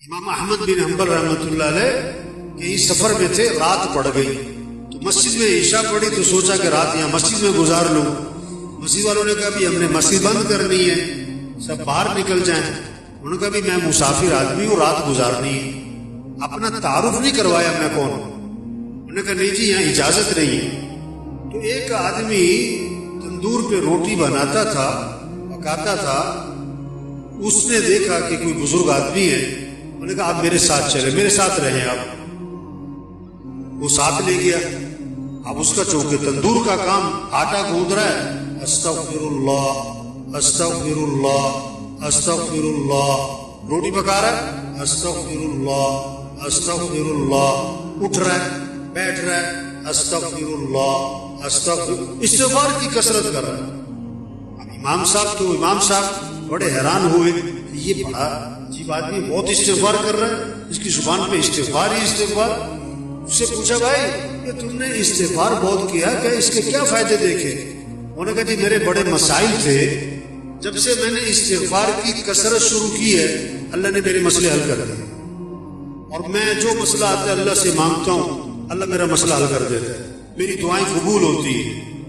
امام احمد بن حنبل رحمۃ اللہ علیہ کہیں سفر میں تھے، رات پڑ گئی۔ تو مسجد میں عشاء پڑی تو سوچا کہ رات یہاں مسجد میں گزار لوں۔ مسجد والوں نے کہا بھی ہم نے مسجد بند کرنی ہے، سب باہر نکل جائیں۔ انہوں نے کہا بھی میں مسافر آدمی ہوں، رات گزارنی ہے۔ اپنا تعارف نہیں کروایا میں کون؟ انہوں نے کہا نہیں جی یہاں اجازت نہیں ہے۔ تو ایک آدمی تندور پہ روٹی بناتا تھا، پکاتا تھا۔ اس نے دیکھا کہ کوئی بزرگ آدمی ہے۔ انہوں نے کہا، آپ میرے ساتھ چلے، میرے ساتھ رہے آپ. وہ ساتھ لے گیا۔ اب اس کا چونکہ تندور کا کام آٹا گوند رہا ہے استغفر اللہ استغفر اللہ استغفر اللہ روٹی پکا رہا ہے استغفر اللہ استغفر اللہ اٹھ رہا ہے، بیٹھ رہا ہے استغفر اللہ استغفر۔ استغفار کی کثرت کر رہا ہے۔ امام صاحب تو امام صاحب بڑے حیران ہوئے۔ یہ بڑا عجیب آدمی بہت استغفار کر رہا ہے، اس کی زبان پہ استغفار ہی استغفار۔ اس سے پوچھا، بھائی کہ تم نے استغفار بہت کیا کہ اس کے کیا فائدے دیکھے؟ انہوں نے کہا جی میرے بڑے مسائل تھے۔ جب سے میں نے استغفار کی کثرت شروع کی ہے، اللہ نے میرے مسئلے حل کر دیے۔ اور میں جو مسئلہ آتا ہے، اللہ سے مانگتا ہوں، اللہ میرا مسئلہ حل کر دیتا ہے۔ میری دعائیں قبول ہوتی ہیں۔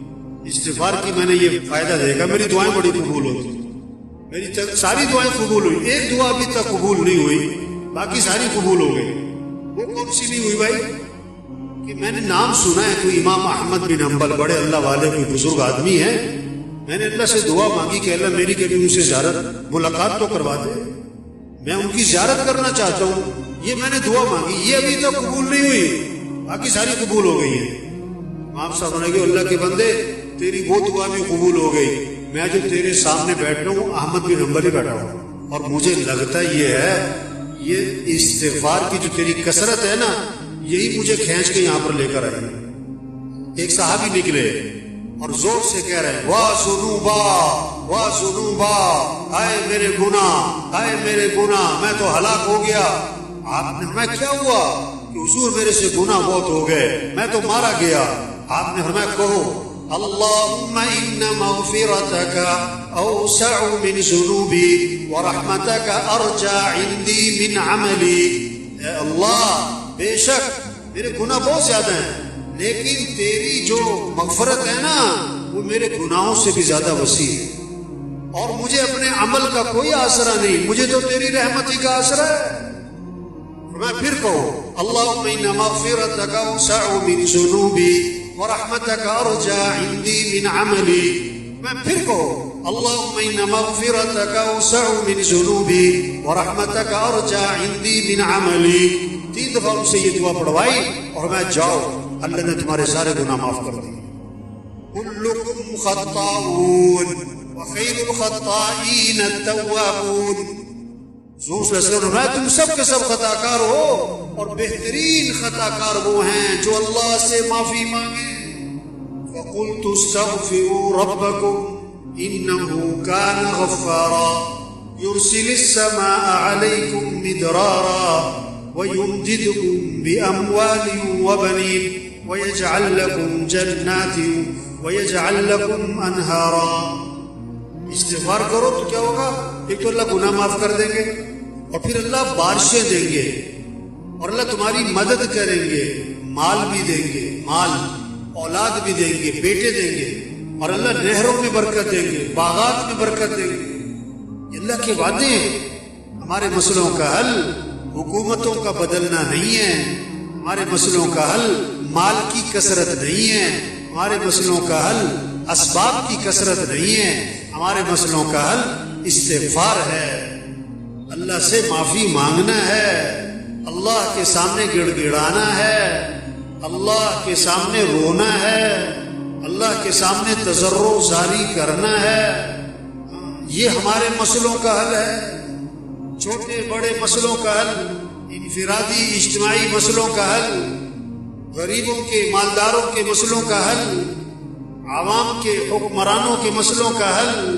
استغفار کی میں نے یہ فائدہ دیکھا، میری دعائیں بڑی قبول ہوتی ہیں۔ میری ساری دعائیں قبول ہوئی۔ ایک دعا ابھی تک قبول نہیں ہوئی، باقی ساری قبول ہو گئی۔ وہ کون سی نہیں ہوئی بھائی؟ کہ میں نے نام سنا ہے، کوئی امام احمد بن حنبل، بڑے اللہ والے، کوئی بزرگ آدمی ہے۔ میں نے اللہ سے دعا مانگی کہ اللہ میری کبھی ان سے زیارت، ملاقات تو کروا دے۔ میں ان کی زیارت کرنا چاہتا ہوں۔ یہ میں نے دعا مانگی، یہ ابھی تک قبول نہیں ہوئی۔ باقی ساری قبول ہو گئی ہے امام صاحب نے کہ اللہ کے بندے، تیری وہ دعا بھی قبول ہو گئی۔ میں جو تیرے سامنے بیٹھ رہا ہوں، احمد بن حنبل ہی بیٹھا ہوں۔ اور مجھے لگتا یہ ہے، یہ استغفار کی جو تیری کثرت ہے نا، یہی مجھے کھینچ کے یہاں پر لے کر آئی۔ ایک صحابی نکلے اور زور سے کہہ رہے ہیں واہ سنو با واہ سنو با آئے میرے گنا آئے میرے گنا میں تو ہلاک ہو گیا۔ آپ نے میں کیا ہوا؟ کہ حضور میرے سے گنا بہت ہو گئے، میں تو مارا گیا۔ آپ نے فرمایا، کہو۔ اللهم إن مغفرتك أوسع من ذنوبي ورحمتك أرجى عندي من عملي. اے اللہ، بے شک میرے گناہ بہت زیادہ ہیں، لیکن تیری جو مغفرت ہے نا، وہ میرے گناہوں سے بھی زیادہ وسیع ہے۔ اور مجھے اپنے عمل کا کوئی آسرا نہیں، مجھے تو تیری رحمتی کا آسرا ہے۔ میں پھر کہوں اللہم ان مغفرتک اوسع من ذنوبی ورحمتك ارجى عندي من عملي. میں پھر کہو اللهم ان مغفرتك اوسع من ذنوبي. ورحمتك ارجى عندي من عملي. تین دفعہ ان سے یہ دعا پڑھوائی اور میں جاؤ، اللہ نے تمہارے سارے گناہ معاف کر دیے۔ كلكم خطاؤون وخير الخطائين التوابون. حضور صلی اللہ علیہ وسلم نے تم سب کے سب خطا کار ہو اور بہترین خطا کار وہ ہیں جو اللہ سے معافی مانگے۔ فقلت استغفروا ربكم انه كان غفارا يرسل السماء عليكم مدرارا ويمددكم باموال وبنين ويجعل لكم جنات ويجعل لكم انهارا استغفار کرو تو کیا ہوگا؟ ایک تو اللہ گناہ معاف کر دیں گے۔ اور پھر اللہ بارشیں دیں گے اور اللہ تمہاری مدد کریں گے، مال بھی دیں گے، مال، اولاد بھی دیں گے، بیٹے دیں گے، اور اللہ نہروں میں برکت دیں گے، باغات میں برکت دیں گے۔ یہ اللہ کے وعدے ہمارے مسئلوں کا حل حکومتوں کا بدلنا نہیں ہے۔ ہمارے مسئلوں کا حل مال کی کثرت نہیں ہے۔ ہمارے مسئلوں کا حل اسباب کی کثرت نہیں ہے۔ ہمارے مسئلوں کا حل استغفار ہے۔ اللہ سے معافی مانگنا ہے۔ اللہ کے سامنے گڑ گڑانا ہے۔ اللہ کے سامنے رونا ہے۔ اللہ کے سامنے تجرو زاری کرنا ہے۔ یہ ہمارے مسئلوں کا حل ہے۔ چھوٹے بڑے مسئلوں کا حل، انفرادی اجتماعی مسئلوں کا حل، غریبوں کے، مالداروں کے مسئلوں کا حل، عوام کے، حکمرانوں کے مسئلوں کا حل۔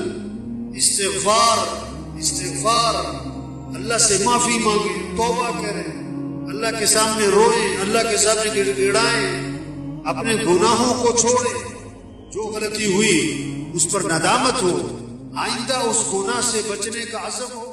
استغفار استغفار۔ اللہ سے معافی مانگے، توبہ کریں اللہ کے سامنے روئیں اللہ کے سامنے گڑ گڑائیں اپنے گناہوں کو چھوڑیں جو غلطی ہوئی، اس پر ندامت ہو۔ آئندہ اس گناہ سے بچنے کا عزم ہو۔